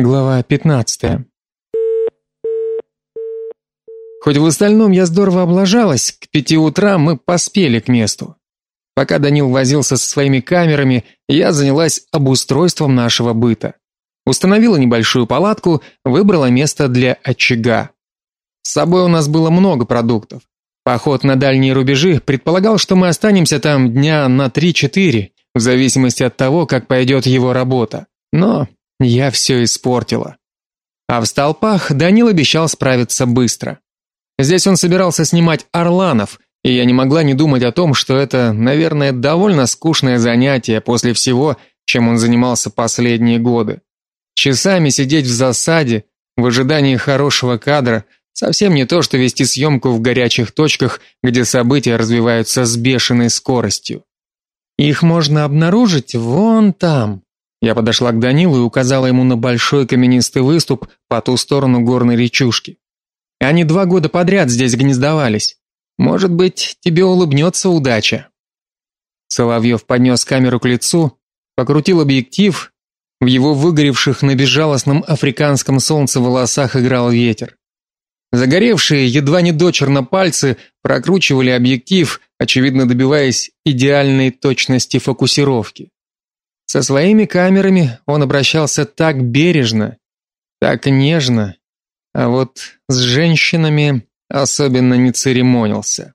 Глава 15. Хоть в остальном я здорово облажалась, к пяти утра мы поспели к месту. Пока Данил возился со своими камерами, я занялась обустройством нашего быта. Установила небольшую палатку, выбрала место для очага. С собой у нас было много продуктов. Поход на дальние рубежи предполагал, что мы останемся там дня на 3-4, в зависимости от того, как пойдет его работа. Но я все испортила. А в столпах Данил обещал справиться быстро. Здесь он собирался снимать орланов, и я не могла не думать о том, что это, наверное, довольно скучное занятие после всего, чем он занимался последние годы. Часами сидеть в засаде в ожидании хорошего кадра совсем не то, что вести съемку в горячих точках, где события развиваются с бешеной скоростью. Их можно обнаружить вон там, я подошла к Данилу и указала ему на большой каменистый выступ по ту сторону горной речушки. Они два года подряд здесь гнездовались. Может быть, тебе улыбнется удача. Соловьев поднес камеру к лицу, покрутил объектив, в его выгоревших на безжалостном африканском солнце волосах играл ветер. Загоревшие едва не дочерно пальцы прокручивали объектив, очевидно добиваясь идеальной точности фокусировки. Со своими камерами он обращался так бережно, так нежно, а вот с женщинами особенно не церемонился.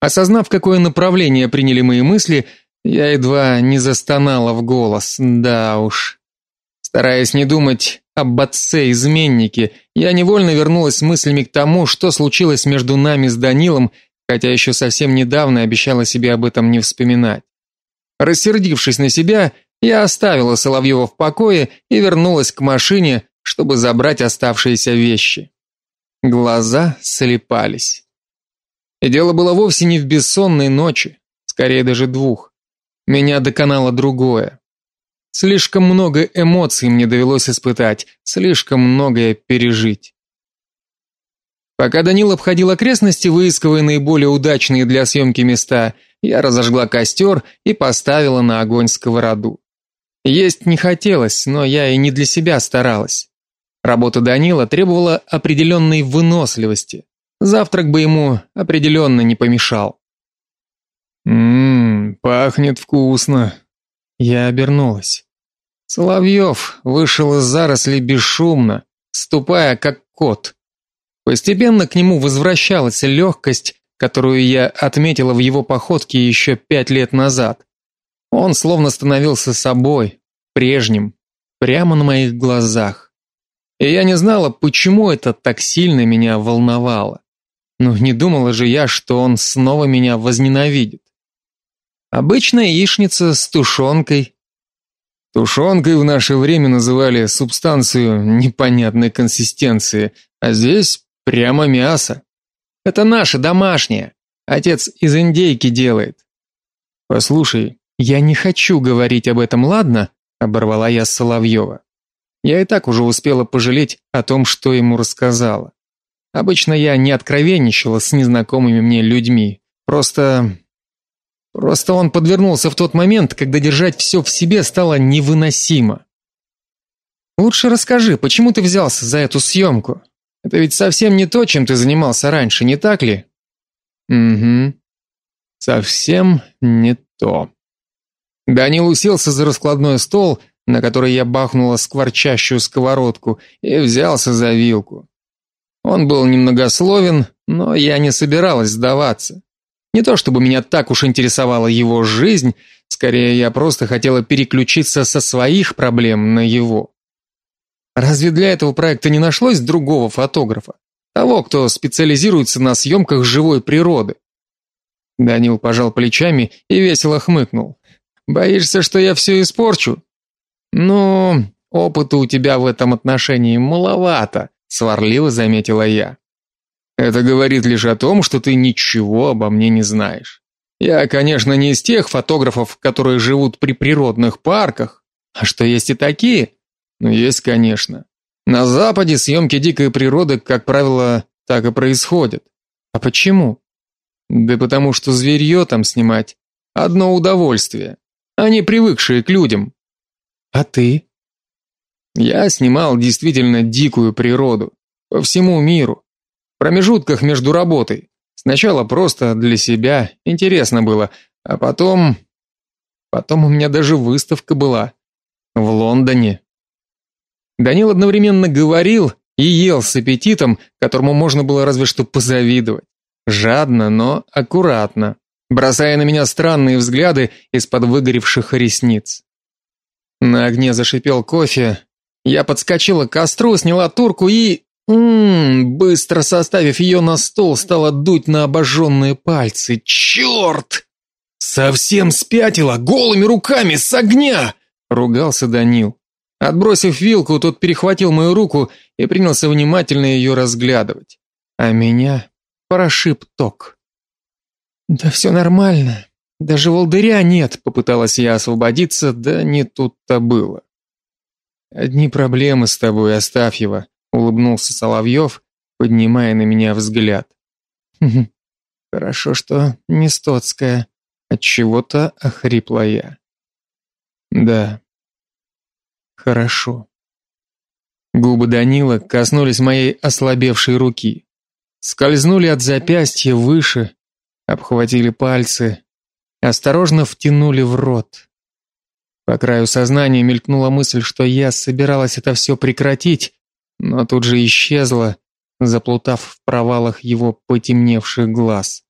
Осознав, какое направление приняли мои мысли, я едва не застонала в голос. Да уж. Стараясь не думать об отце-изменнике, я невольно вернулась мыслями к тому, что случилось между нами с Данилом, хотя еще совсем недавно обещала себе об этом не вспоминать. Рассердившись на себя, я оставила Соловьева в покое и вернулась к машине, чтобы забрать оставшиеся вещи. Глаза слепались. И дело было вовсе не в бессонной ночи, скорее даже двух. Меня доконало другое. Слишком много эмоций мне довелось испытать, слишком многое пережить. Пока Данил обходил окрестности, выискивая наиболее удачные для съемки места, я разожгла костер и поставила на огонь сковороду. Есть не хотелось, но я и не для себя старалась. Работа Данила требовала определенной выносливости. Завтрак бы ему определенно не помешал. Мм, пахнет вкусно. Я обернулась. Соловьев вышел из зарослей бесшумно, ступая как кот. Постепенно к нему возвращалась легкость, которую я отметила в его походке еще пять лет назад. Он словно становился собой, прежним, прямо на моих глазах. И я не знала, почему это так сильно меня волновало. Но не думала же я, что он снова меня возненавидит. Обычная яичница с тушенкой. Тушенкой в наше время называли субстанцию непонятной консистенции, а здесь Прямо мясо. Это наше домашнее. Отец из индейки делает. Послушай, я не хочу говорить об этом, ладно? оборвала я Соловьева. Я и так уже успела пожалеть о том, что ему рассказала. Обычно я не откровенничала с незнакомыми мне людьми. Просто просто он подвернулся в тот момент, когда держать все в себе стало невыносимо. Лучше расскажи, почему ты взялся за эту съемку?» Это ведь совсем не то, чем ты занимался раньше, не так ли? Угу. Совсем не то. Данил уселся за раскладной стол, на который я бахнула скворчащую сковородку, и взялся за вилку. Он был немногословен, но я не собиралась сдаваться. Не то чтобы меня так уж интересовала его жизнь, скорее я просто хотела переключиться со своих проблем на его. Разве для этого проекта не нашлось другого фотографа? Того, кто специализируется на съемках живой природы? Данил пожал плечами и весело хмыкнул. Боишься, что я все испорчу? Ну, опыта у тебя в этом отношении маловато, сварливо заметила я. Это говорит лишь о том, что ты ничего обо мне не знаешь. Я, конечно, не из тех фотографов, которые живут при природных парках, а что есть и такие, ну, есть, конечно. На западе съемки дикой природы, как правило, так и происходят. А почему? Да потому что зверье там снимать одно удовольствие. Они привыкшие к людям. А ты? Я снимал действительно дикую природу по всему миру. В промежутках между работой. Сначала просто для себя, интересно было, а потом потом у меня даже выставка была в Лондоне. Данил одновременно говорил и ел с аппетитом, которому можно было разве что позавидовать. Жадно, но аккуратно, бросая на меня странные взгляды из-под выгоревших ресниц. На огне зашипел кофе. Я подскочила к костру, сняла турку и Ммм, быстро составив ее на стол, стала дуть на обожженные пальцы. Черт! Совсем спятила, голыми руками, с огня! Ругался Данил. Отбросив вилку, тот перехватил мою руку и принялся внимательно ее разглядывать. А меня прошиб ток. Да все нормально. Даже волдыря нет, попыталась я освободиться, да не тут-то было. Одни проблемы с тобой, Астафьева, улыбнулся Соловьев, поднимая на меня взгляд. Хорошо, что не стотская, от чего-то охрипла я. Да. Хорошо. Губы Данила коснулись моей ослабевшей руки. Скользнули от запястья выше, обхватили пальцы, осторожно втянули в рот. По краю сознания мелькнула мысль, что я собиралась это все прекратить, но тут же исчезла, заплутав в провалах его потемневших глаз.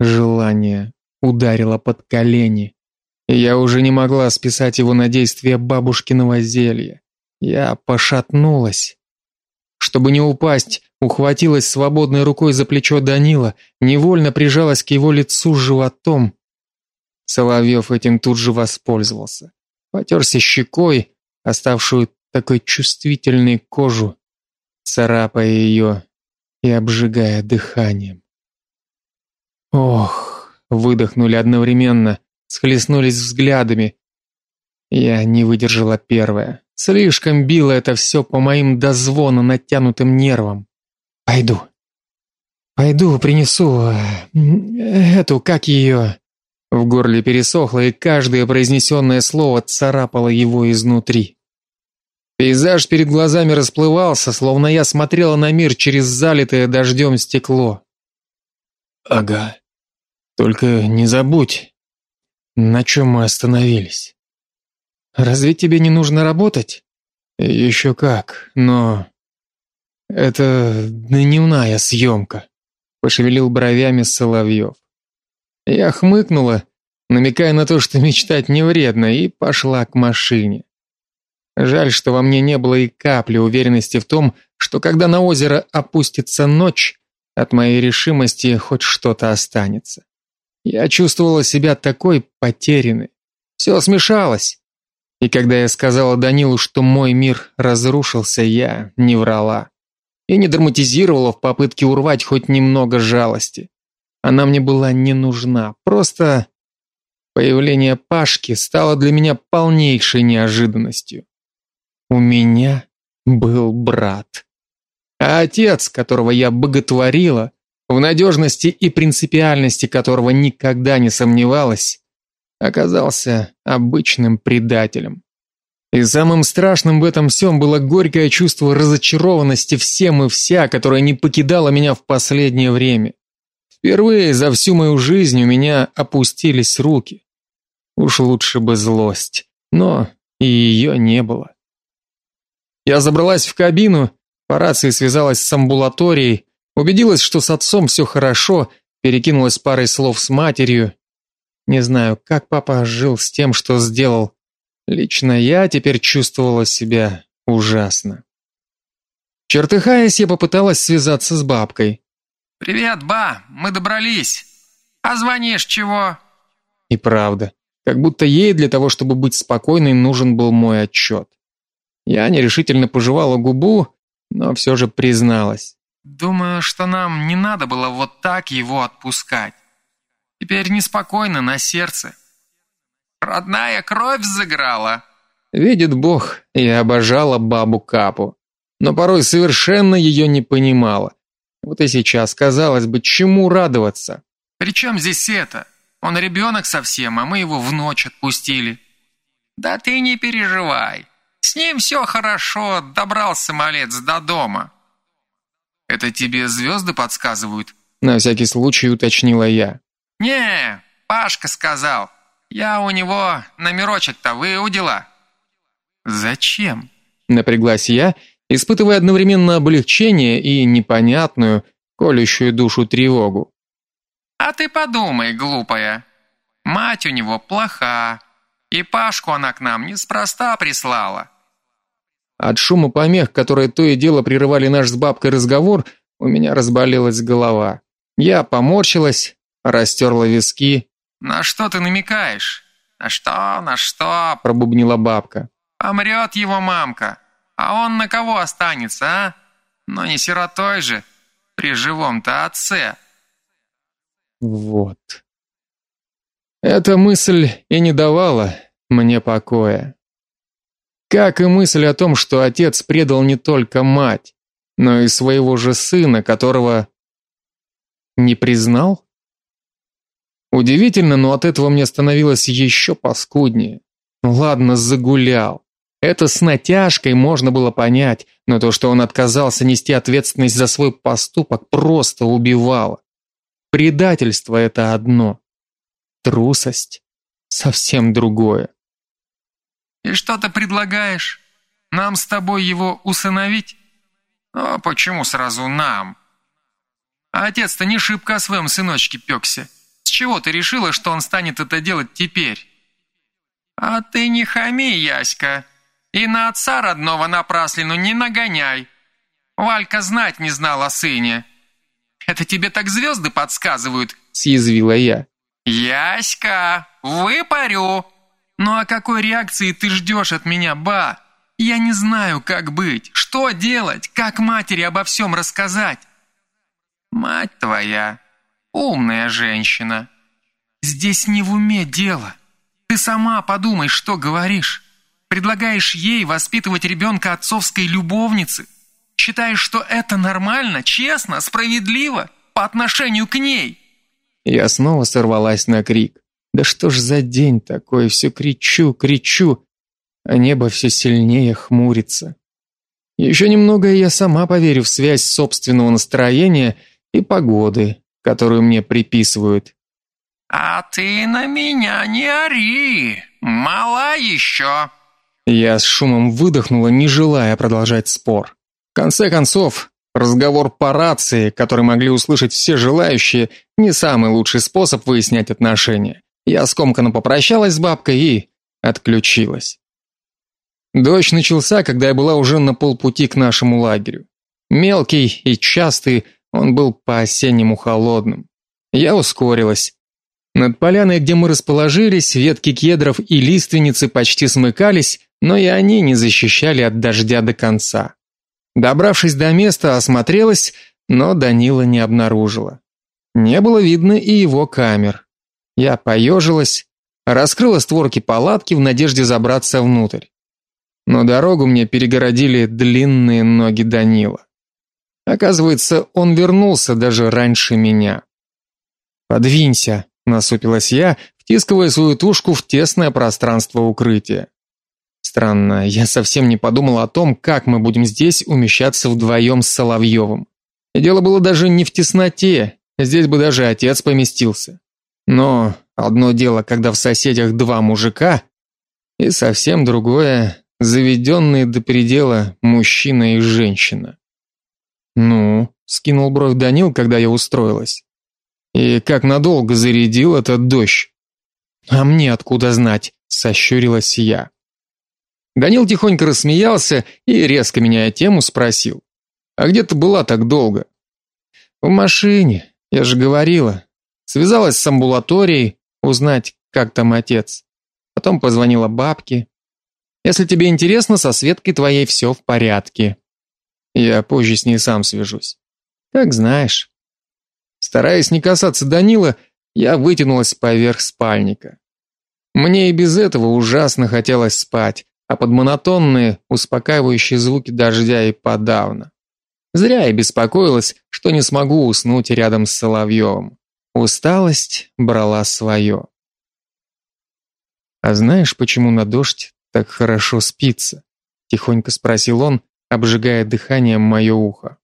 Желание ударило под колени. Я уже не могла списать его на действие бабушкиного зелья. Я пошатнулась. Чтобы не упасть, ухватилась свободной рукой за плечо Данила, невольно прижалась к его лицу животом. Соловьев этим тут же воспользовался. Потерся щекой, оставшую такой чувствительной кожу, царапая ее и обжигая дыханием. Ох, выдохнули одновременно, схлестнулись взглядами. Я не выдержала первая. Слишком било это все по моим до натянутым нервам. Пойду. Пойду принесу э, эту, как ее. В горле пересохло, и каждое произнесенное слово царапало его изнутри. Пейзаж перед глазами расплывался, словно я смотрела на мир через залитое дождем стекло. Ага. Только не забудь, на чем мы остановились. Разве тебе не нужно работать? «Еще как, но это дневная съемка», — пошевелил бровями Соловьев. Я хмыкнула, намекая на то, что мечтать не вредно, и пошла к машине. Жаль, что во мне не было и капли уверенности в том, что когда на озеро опустится ночь, от моей решимости хоть что-то останется. Я чувствовала себя такой потерянной. Все смешалось. И когда я сказала Данилу, что мой мир разрушился, я не врала. И не драматизировала в попытке урвать хоть немного жалости. Она мне была не нужна. Просто появление Пашки стало для меня полнейшей неожиданностью. У меня был брат. А отец, которого я боготворила, в надежности и принципиальности которого никогда не сомневалась, оказался обычным предателем. И самым страшным в этом всем было горькое чувство разочарованности всем и вся, которое не покидало меня в последнее время. Впервые за всю мою жизнь у меня опустились руки. Уж лучше бы злость, но и ее не было. Я забралась в кабину, по рации связалась с амбулаторией, убедилась, что с отцом все хорошо, перекинулась парой слов с матерью. Не знаю, как папа жил с тем, что сделал. Лично я теперь чувствовала себя ужасно. Чертыхаясь, я попыталась связаться с бабкой. «Привет, ба, мы добрались. А звонишь чего?» И правда, как будто ей для того, чтобы быть спокойной, нужен был мой отчет. Я нерешительно пожевала губу, но все же призналась. Думаю, что нам не надо было вот так его отпускать. Теперь неспокойно на сердце. Родная кровь заграла. Видит Бог, я обожала бабу Капу, но порой совершенно ее не понимала. Вот и сейчас, казалось бы, чему радоваться? При чем здесь это? Он ребенок совсем, а мы его в ночь отпустили. Да ты не переживай. С ним все хорошо, добрался малец до дома. Это тебе звезды подсказывают? На всякий случай уточнила я. Не, Пашка сказал. Я у него номерочек-то выудила. Зачем? Напряглась я, испытывая одновременно облегчение и непонятную, колющую душу тревогу. А ты подумай, глупая. Мать у него плоха, и Пашку она к нам неспроста прислала. От шума помех, которые то и дело прерывали наш с бабкой разговор, у меня разболелась голова. Я поморщилась, растерла виски. «На что ты намекаешь? На что, на что?» пробубнила бабка. «Помрет его мамка, а он на кого останется, а? Но не сиротой же, при живом-то отце». Вот. Эта мысль и не давала мне покоя. Как и мысль о том, что отец предал не только мать, но и своего же сына, которого не признал? Удивительно, но от этого мне становилось еще паскуднее. Ладно, загулял. Это с натяжкой можно было понять, но то, что он отказался нести ответственность за свой поступок, просто убивало. Предательство это одно. Трусость совсем другое. И что ты предлагаешь? Нам с тобой его усыновить? А почему сразу нам? А отец-то не шибко о своем сыночке пекся. С чего ты решила, что он станет это делать теперь? А ты не хами, Яська. И на отца родного напраслину не нагоняй. Валька знать не знал о сыне. Это тебе так звезды подсказывают, съязвила я. Яська, выпарю. Ну а какой реакции ты ждешь от меня, ба? Я не знаю, как быть, что делать, как матери обо всем рассказать. Мать твоя, умная женщина. Здесь не в уме дело. Ты сама подумай, что говоришь. Предлагаешь ей воспитывать ребенка отцовской любовницы. Считаешь, что это нормально, честно, справедливо по отношению к ней. Я снова сорвалась на крик. Да что ж за день такой, все кричу, кричу, а небо все сильнее хмурится. Еще немного, и я сама поверю в связь собственного настроения и погоды, которую мне приписывают. А ты на меня не ори, мала еще. Я с шумом выдохнула, не желая продолжать спор. В конце концов, разговор по рации, который могли услышать все желающие, не самый лучший способ выяснять отношения. Я скомканно попрощалась с бабкой и отключилась. Дождь начался, когда я была уже на полпути к нашему лагерю. Мелкий и частый, он был по-осеннему холодным. Я ускорилась. Над поляной, где мы расположились, ветки кедров и лиственницы почти смыкались, но и они не защищали от дождя до конца. Добравшись до места, осмотрелась, но Данила не обнаружила. Не было видно и его камер. Я поежилась, раскрыла створки палатки в надежде забраться внутрь но дорогу мне перегородили длинные ноги Данила. Оказывается, он вернулся даже раньше меня. Подвинься, насупилась я, втискивая свою тушку в тесное пространство укрытия. Странно, я совсем не подумал о том, как мы будем здесь умещаться вдвоем с Соловьевым. И дело было даже не в тесноте, здесь бы даже отец поместился. Но одно дело, когда в соседях два мужика, и совсем другое, заведенные до предела мужчина и женщина. Ну, скинул бровь Данил, когда я устроилась. И как надолго зарядил этот дождь? А мне откуда знать, сощурилась я. Данил тихонько рассмеялся и резко меняя тему спросил: "А где ты была так долго?" "В машине, я же говорила. Связалась с амбулаторией, узнать, как там отец. Потом позвонила бабке, если тебе интересно, со Светкой твоей все в порядке. Я позже с ней сам свяжусь. Как знаешь. Стараясь не касаться Данила, я вытянулась поверх спальника. Мне и без этого ужасно хотелось спать, а под монотонные, успокаивающие звуки дождя и подавно. Зря я беспокоилась, что не смогу уснуть рядом с Соловьевым. Усталость брала свое. А знаешь, почему на дождь так хорошо спится. тихонько спросил он, обжигая дыханием мое ухо.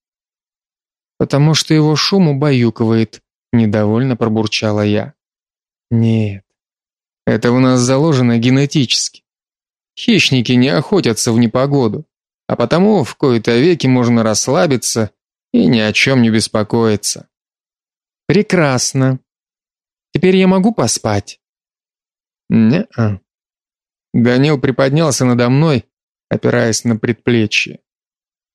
Потому что его шум убаюкивает, недовольно пробурчала я. Нет. Это у нас заложено генетически. Хищники не охотятся в непогоду, а потому в кои-то веки можно расслабиться и ни о чем не беспокоиться. Прекрасно. Теперь я могу поспать. Не-а. Данил приподнялся надо мной, опираясь на предплечье.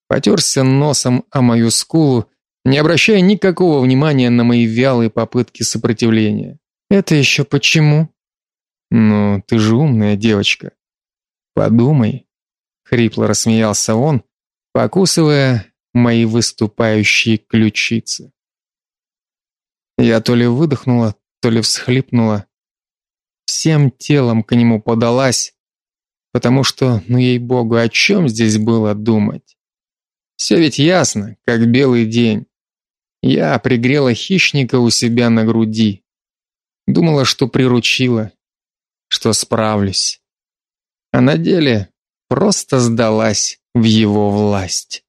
Потерся носом о мою скулу, не обращая никакого внимания на мои вялые попытки сопротивления. Это еще почему? Ну, ты же умная девочка. Подумай, хрипло рассмеялся он, покусывая мои выступающие ключицы. Я то ли выдохнула, то ли всхлипнула, всем телом к нему подалась, потому что, ну ей-богу, о чем здесь было думать? Все ведь ясно, как белый день. Я пригрела хищника у себя на груди. Думала, что приручила, что справлюсь. А на деле просто сдалась в его власть.